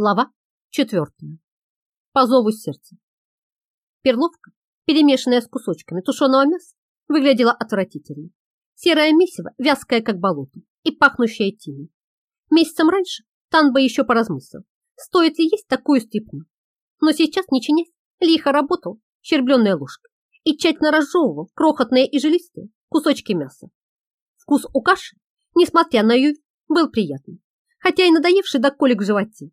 Глава четвертая. По зову сердца. Перловка, перемешанная с кусочками тушеного мяса, выглядела отвратительно. Серое месиво, вязкое как болото и пахнущее тиной. Месяцем раньше Тан бы еще поразмыслил, стоит ли есть такую стрипну. Но сейчас, не чинясь, лихо работал щербленной ложкой и тщательно разжевывал крохотные и жилистые кусочки мяса. Вкус у каши, несмотря на ее был приятный, хотя и надоевший до колик в животе.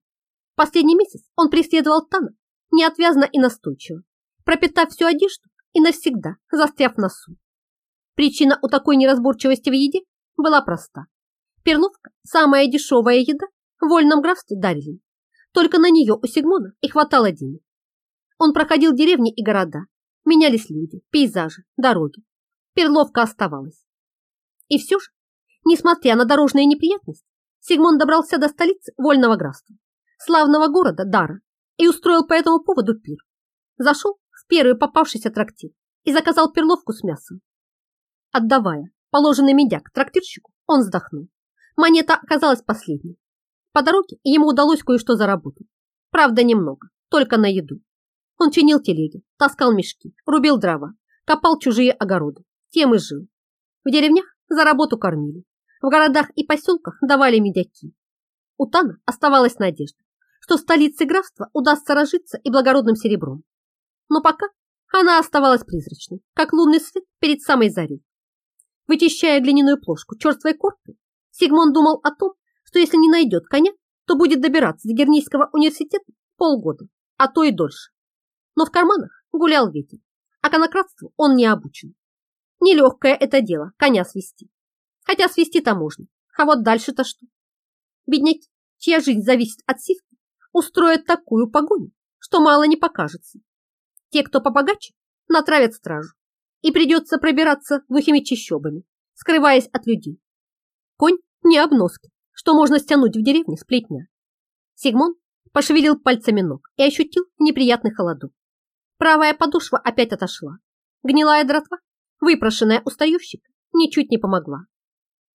Последний месяц он преследовал Тана неотвязно и настойчиво, пропитав всю одежду и навсегда застряв в носу. Причина у такой неразборчивости в еде была проста. Перловка – самая дешевая еда в вольном графстве Дарьин. Только на нее у Сигмона и хватало денег. Он проходил деревни и города, менялись люди, пейзажи, дороги. Перловка оставалась. И все же, несмотря на дорожные неприятности, Сигмон добрался до столицы вольного графства славного города Дара и устроил по этому поводу пир. Зашел в первый попавшийся трактир и заказал перловку с мясом. Отдавая положенный медяк трактирщику, он вздохнул. Монета оказалась последней. По дороге ему удалось кое-что заработать. Правда, немного, только на еду. Он чинил телеги, таскал мешки, рубил дрова, копал чужие огороды. Тем и жил. В деревнях за работу кормили. В городах и поселках давали медяки. У Тана оставалась надежда, что столице графства удастся разжиться и благородным серебром. Но пока она оставалась призрачной, как лунный свет перед самой зарей. Вычищая глиняную плошку черствой коркой, Сигмон думал о том, что если не найдет коня, то будет добираться до Гернийского университета полгода, а то и дольше. Но в карманах гулял ветер, а конократству он не обучен. Нелегкое это дело коня свести. Хотя свести-то можно, а вот дальше-то что? Бедняки, чья жизнь зависит от сивки, устроят такую погоню, что мало не покажется. Те, кто побогаче, натравят стражу, и придется пробираться глухими чащобами, скрываясь от людей. Конь не обноски, что можно стянуть в деревне сплетня. Сигмон пошевелил пальцами ног и ощутил неприятный холодок. Правая подошва опять отошла. Гнилая дротва, выпрошенная у стоющика, ничуть не помогла.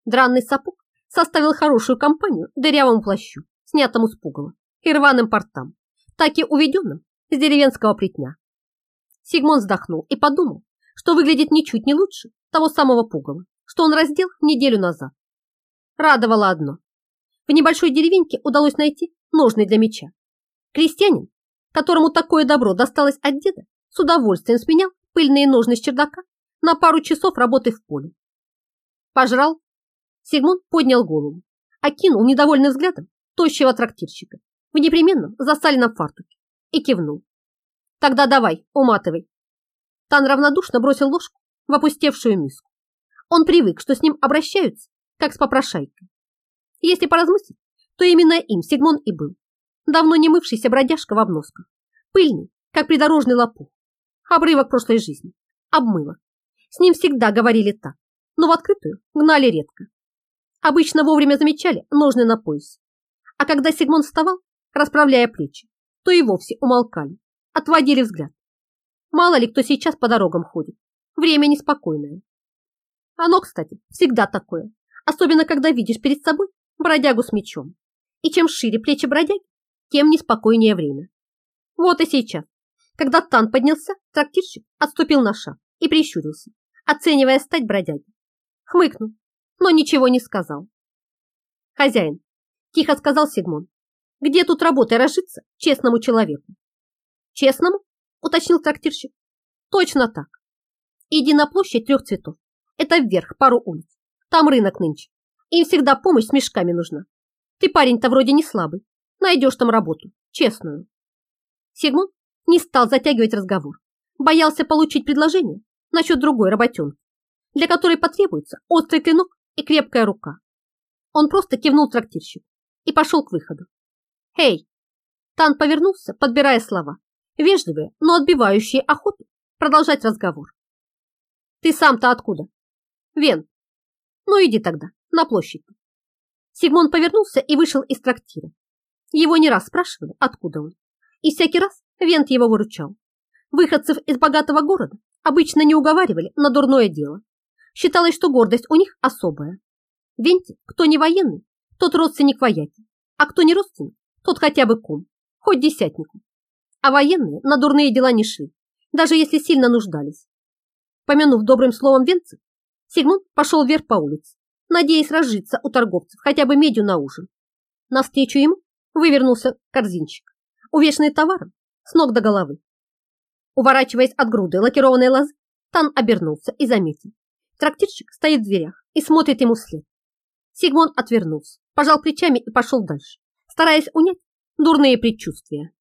Дранный сапог составил хорошую компанию дырявому плащу, снятому с пугала и рваным портам, так и уведенным с деревенского плетня. Сигмон вздохнул и подумал, что выглядит ничуть не лучше того самого пугала, что он раздел неделю назад. Радовало одно. В небольшой деревеньке удалось найти ножны для меча. Крестьянин, которому такое добро досталось от деда, с удовольствием сменял пыльные ножны с чердака на пару часов работы в поле. Пожрал. Сигмон поднял голову, окинул недовольным взглядом тощего трактирщика в непременном засаленном фартуке и кивнул. «Тогда давай, уматывай». Тан равнодушно бросил ложку в опустевшую миску. Он привык, что с ним обращаются, как с попрошайкой. Если поразмыслить, то именно им Сигмон и был. Давно не мывшийся бродяжка в обносках, пыльный, как придорожный лопух, обрывок прошлой жизни, обмылок. С ним всегда говорили так, но в открытую гнали редко. Обычно вовремя замечали ножны на поясе. А когда Сигмон вставал, расправляя плечи, то и вовсе умолкали, отводили взгляд. Мало ли кто сейчас по дорогам ходит. Время неспокойное. Оно, кстати, всегда такое, особенно когда видишь перед собой бродягу с мечом. И чем шире плечи бродяги, тем неспокойнее время. Вот и сейчас, когда Тан поднялся, трактирщик отступил на шаг и прищурился, оценивая стать бродяги. Хмыкнул, но ничего не сказал. «Хозяин», – тихо сказал Сигмон, где тут работой разжиться честному человеку? Честному? Уточнил трактирщик. Точно так. Иди на площадь трех цветов. Это вверх, пару улиц. Там рынок нынче. Им всегда помощь с мешками нужна. Ты парень-то вроде не слабый. Найдешь там работу. Честную. Сигмон не стал затягивать разговор. Боялся получить предложение насчет другой работенки, для которой потребуется острый клинок и крепкая рука. Он просто кивнул трактирщику и пошел к выходу. «Эй!» Тан повернулся, подбирая слова, вежливые, но отбивающие охоту продолжать разговор. «Ты сам-то откуда?» «Вен». «Ну иди тогда, на площадь». Сигмон повернулся и вышел из трактира. Его не раз спрашивали, откуда он. И всякий раз Вент его выручал. Выходцев из богатого города обычно не уговаривали на дурное дело. Считалось, что гордость у них особая. Венте, кто не военный, тот родственник вояки, а кто не родственник, Тут хотя бы кум, хоть десятнику. А военные на дурные дела не шли, даже если сильно нуждались. Помянув добрым словом венцев, Сигмунд пошел вверх по улице, надеясь разжиться у торговцев хотя бы медью на ужин. Навстречу ему вывернулся корзинчик, увешанный товаром с ног до головы. Уворачиваясь от груды лакированной лозы, Тан обернулся и заметил. Трактирщик стоит в дверях и смотрит ему вслед. Сигмон отвернулся, пожал плечами и пошел дальше, стараясь унять дурные предчувствия.